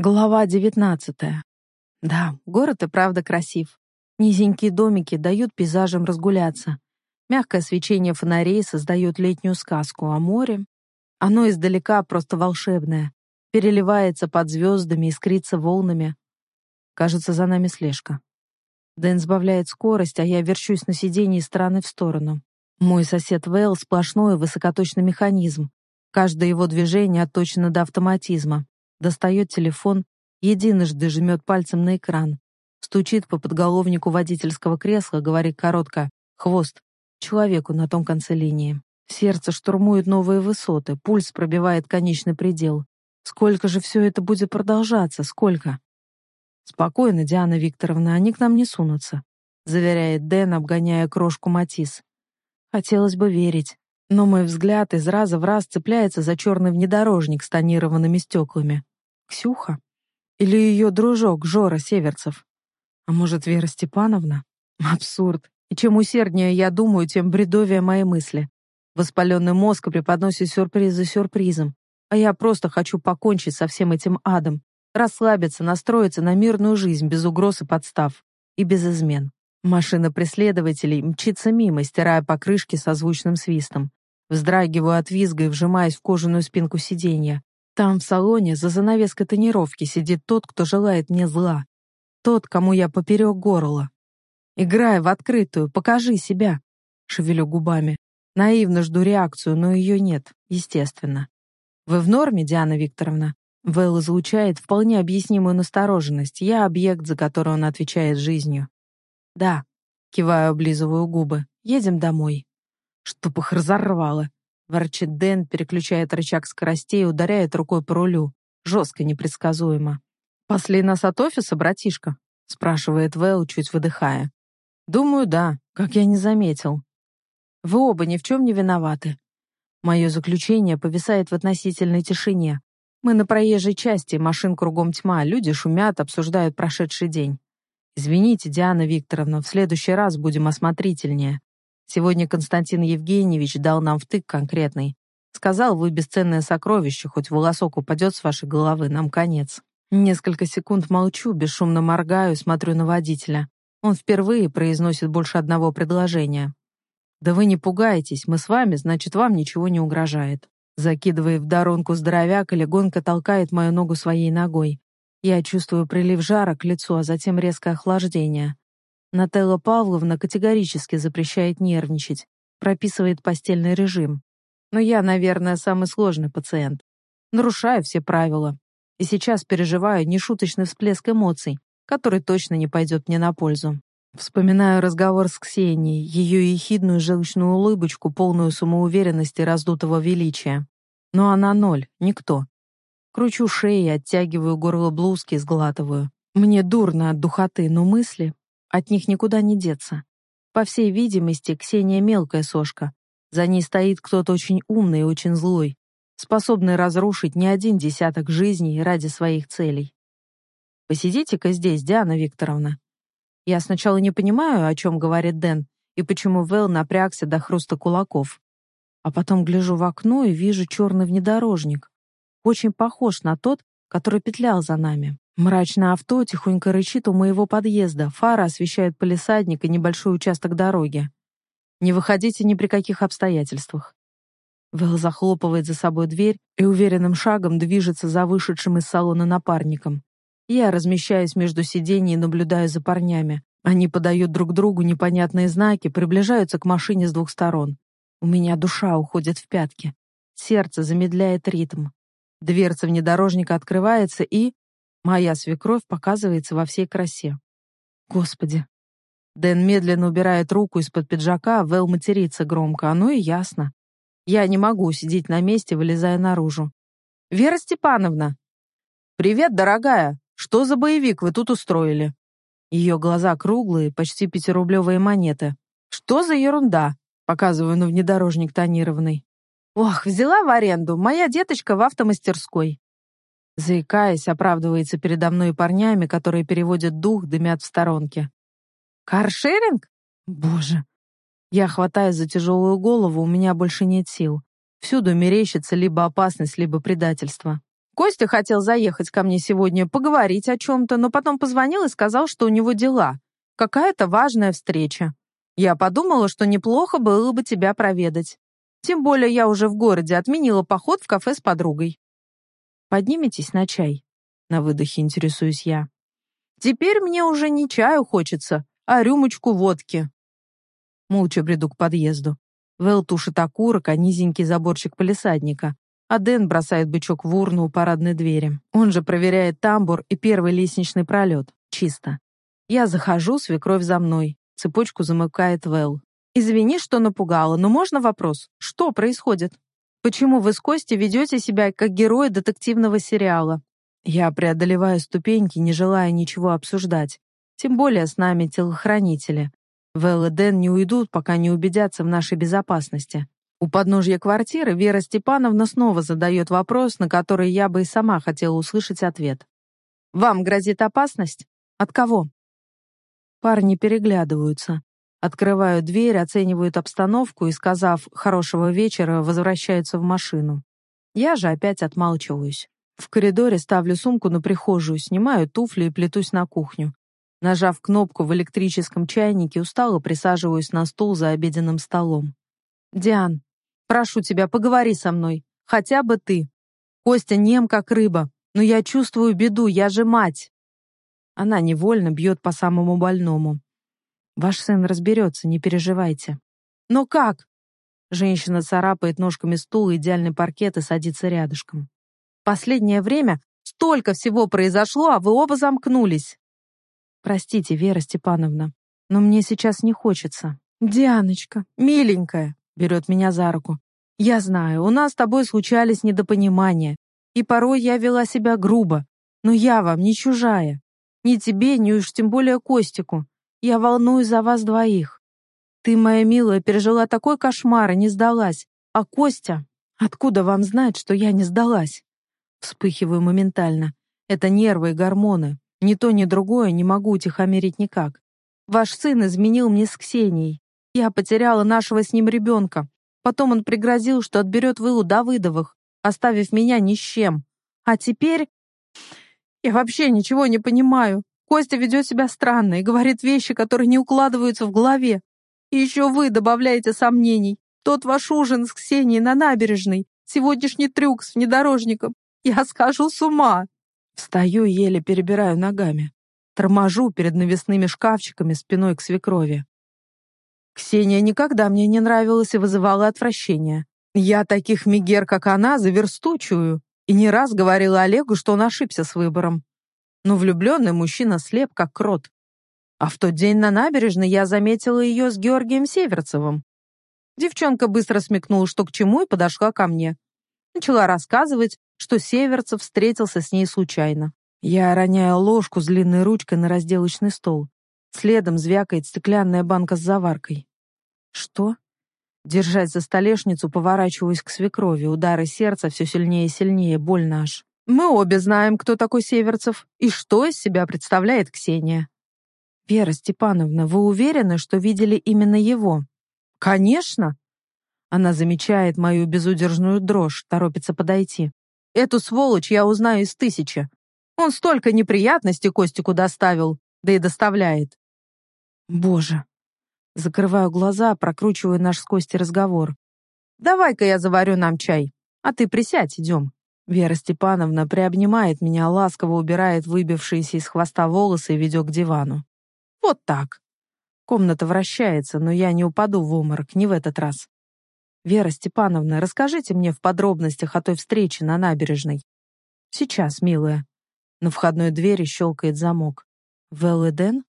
Глава девятнадцатая. Да, город и правда красив. Низенькие домики дают пейзажам разгуляться. Мягкое свечение фонарей создает летнюю сказку, а море... Оно издалека просто волшебное. Переливается под звездами, искрится волнами. Кажется, за нами слежка. Дэн сбавляет скорость, а я верчусь на сиденье из стороны в сторону. Мой сосед Вэлл — сплошной высокоточный механизм. Каждое его движение отточено до автоматизма достает телефон, единожды жмет пальцем на экран, стучит по подголовнику водительского кресла, говорит коротко «хвост» человеку на том конце линии. Сердце штурмует новые высоты, пульс пробивает конечный предел. Сколько же все это будет продолжаться? Сколько? Спокойно, Диана Викторовна, они к нам не сунутся, заверяет Дэн, обгоняя крошку Матис. Хотелось бы верить, но мой взгляд из раза в раз цепляется за черный внедорожник с тонированными стеклами. Ксюха? Или ее дружок Жора Северцев? А может, Вера Степановна? Абсурд. И чем усерднее я думаю, тем бредовее мои мысли. Воспаленный мозг преподносит сюрприз за сюрпризом. А я просто хочу покончить со всем этим адом. Расслабиться, настроиться на мирную жизнь без угроз и подстав. И без измен. Машина преследователей мчится мимо, стирая покрышки со звучным свистом. Вздрагиваю от визга и вжимаюсь в кожаную спинку сиденья. Там, в салоне, за занавеской тонировки сидит тот, кто желает мне зла. Тот, кому я поперек горла. Играй в открытую, покажи себя. Шевелю губами. Наивно жду реакцию, но ее нет, естественно. Вы в норме, Диана Викторовна? Вэл излучает вполне объяснимую настороженность. Я объект, за который он отвечает жизнью. Да, киваю, облизываю губы. Едем домой. Чтоб их разорвало. Ворчит Дэн, переключает рычаг скоростей и ударяет рукой по рулю. Жестко, непредсказуемо. «Пасли нас от офиса, братишка?» спрашивает Вэл, чуть выдыхая. «Думаю, да. Как я не заметил. Вы оба ни в чем не виноваты. Мое заключение повисает в относительной тишине. Мы на проезжей части, машин кругом тьма, люди шумят, обсуждают прошедший день. Извините, Диана Викторовна, в следующий раз будем осмотрительнее. Сегодня Константин Евгеньевич дал нам втык конкретный. Сказал, вы бесценное сокровище, хоть волосок упадет с вашей головы, нам конец. Несколько секунд молчу, бесшумно моргаю, смотрю на водителя. Он впервые произносит больше одного предложения. «Да вы не пугайтесь, мы с вами, значит, вам ничего не угрожает». Закидывая в доронку здоровяк, легонько толкает мою ногу своей ногой. Я чувствую прилив жара к лицу, а затем резкое охлаждение. Нателла Павловна категорически запрещает нервничать, прописывает постельный режим. Но я, наверное, самый сложный пациент. Нарушаю все правила. И сейчас переживаю нешуточный всплеск эмоций, который точно не пойдет мне на пользу. Вспоминаю разговор с Ксенией, ее ехидную желчную улыбочку, полную самоуверенности раздутого величия. Но она ноль, никто. Кручу шеи, оттягиваю горло блузки, сглатываю. Мне дурно от духоты, но мысли от них никуда не деться. По всей видимости, Ксения мелкая сошка. За ней стоит кто-то очень умный и очень злой, способный разрушить не один десяток жизней ради своих целей. Посидите-ка здесь, Диана Викторовна. Я сначала не понимаю, о чем говорит Дэн, и почему Вэл напрягся до хруста кулаков. А потом гляжу в окно и вижу черный внедорожник. Очень похож на тот, который петлял за нами. Мрачное авто тихонько рычит у моего подъезда, фара освещает полисадник и небольшой участок дороги. Не выходите ни при каких обстоятельствах. Вэл захлопывает за собой дверь и уверенным шагом движется за вышедшим из салона напарником. Я размещаюсь между сидений и наблюдаю за парнями. Они подают друг другу непонятные знаки, приближаются к машине с двух сторон. У меня душа уходит в пятки. Сердце замедляет ритм. Дверца внедорожника открывается и... Моя свекровь показывается во всей красе. Господи. Дэн медленно убирает руку из-под пиджака, а Вэл матерится громко. Оно и ясно. Я не могу сидеть на месте, вылезая наружу. «Вера Степановна!» «Привет, дорогая! Что за боевик вы тут устроили?» Ее глаза круглые, почти пятирублевые монеты. «Что за ерунда?» Показываю на внедорожник тонированный. «Ох, взяла в аренду. Моя деточка в автомастерской. Заикаясь, оправдывается передо мной парнями, которые переводят дух, дымят в сторонке. «Каршеринг? Боже!» Я хватаюсь за тяжелую голову, у меня больше нет сил. Всюду мерещится либо опасность, либо предательство. Костя хотел заехать ко мне сегодня, поговорить о чем-то, но потом позвонил и сказал, что у него дела. Какая-то важная встреча. Я подумала, что неплохо было бы тебя проведать. Тем более я уже в городе отменила поход в кафе с подругой. Подниметесь на чай? На выдохе интересуюсь я. Теперь мне уже не чаю хочется, а рюмочку водки. Молча бреду к подъезду. Вэл тушит окурок, а низенький заборчик полисадника. А Дэн бросает бычок в урну у парадной двери. Он же проверяет тамбур и первый лестничный пролет. Чисто. Я захожу, свекровь за мной. Цепочку замыкает Вэл. «Извини, что напугала, но можно вопрос? Что происходит? Почему вы с Костей ведете себя как герои детективного сериала?» Я преодолеваю ступеньки, не желая ничего обсуждать. Тем более с нами телохранители. Вэл и Дэн не уйдут, пока не убедятся в нашей безопасности. У подножья квартиры Вера Степановна снова задает вопрос, на который я бы и сама хотела услышать ответ. «Вам грозит опасность? От кого?» Парни переглядываются. Открывают дверь, оценивают обстановку и, сказав «хорошего вечера», возвращаются в машину. Я же опять отмалчиваюсь. В коридоре ставлю сумку на прихожую, снимаю туфли и плетусь на кухню. Нажав кнопку в электрическом чайнике, устало присаживаюсь на стул за обеденным столом. «Диан, прошу тебя, поговори со мной. Хотя бы ты. Костя нем, как рыба. Но я чувствую беду, я же мать». Она невольно бьет по самому больному. Ваш сын разберется, не переживайте. Но как? Женщина царапает ножками стула идеальный паркет и садится рядышком. Последнее время столько всего произошло, а вы оба замкнулись. Простите, Вера Степановна, но мне сейчас не хочется. Дианочка, миленькая, берет меня за руку. Я знаю, у нас с тобой случались недопонимания, и порой я вела себя грубо, но я вам не чужая. Ни тебе, ни уж тем более Костику. Я волнуюсь за вас двоих. Ты, моя милая, пережила такой кошмар и не сдалась. А Костя? Откуда вам знать, что я не сдалась? Вспыхиваю моментально. Это нервы и гормоны. Ни то, ни другое не могу утихомирить никак. Ваш сын изменил мне с Ксенией. Я потеряла нашего с ним ребенка. Потом он пригрозил, что отберет Вылу Давыдовых, оставив меня ни с чем. А теперь... Я вообще ничего не понимаю. Костя ведет себя странно и говорит вещи, которые не укладываются в голове. И еще вы добавляете сомнений. Тот ваш ужин с Ксенией на набережной, сегодняшний трюк с внедорожником. Я скажу с ума. Встаю еле перебираю ногами. Торможу перед навесными шкафчиками спиной к свекрови. Ксения никогда мне не нравилась и вызывала отвращение. Я таких мигер, как она, заверстучую. И не раз говорила Олегу, что он ошибся с выбором но влюбленный мужчина слеп, как крот. А в тот день на набережной я заметила ее с Георгием Северцевым. Девчонка быстро смекнула, что к чему, и подошла ко мне. Начала рассказывать, что Северцев встретился с ней случайно. Я роняю ложку с длинной ручкой на разделочный стол. Следом звякает стеклянная банка с заваркой. Что? Держась за столешницу, поворачиваюсь к свекрови. Удары сердца все сильнее и сильнее, больно аж. Мы обе знаем, кто такой Северцев и что из себя представляет Ксения. Вера Степановна, вы уверены, что видели именно его? Конечно. Она замечает мою безудержную дрожь, торопится подойти. Эту сволочь я узнаю из тысячи. Он столько неприятностей Костику доставил, да и доставляет. Боже. Закрываю глаза, прокручиваю наш с Костей разговор. Давай-ка я заварю нам чай, а ты присядь, идем. Вера Степановна приобнимает меня, ласково убирает выбившиеся из хвоста волосы и ведет к дивану. Вот так. Комната вращается, но я не упаду в обморок, не в этот раз. Вера Степановна, расскажите мне в подробностях о той встрече на набережной. Сейчас, милая. На входной двери щелкает замок. Дэн?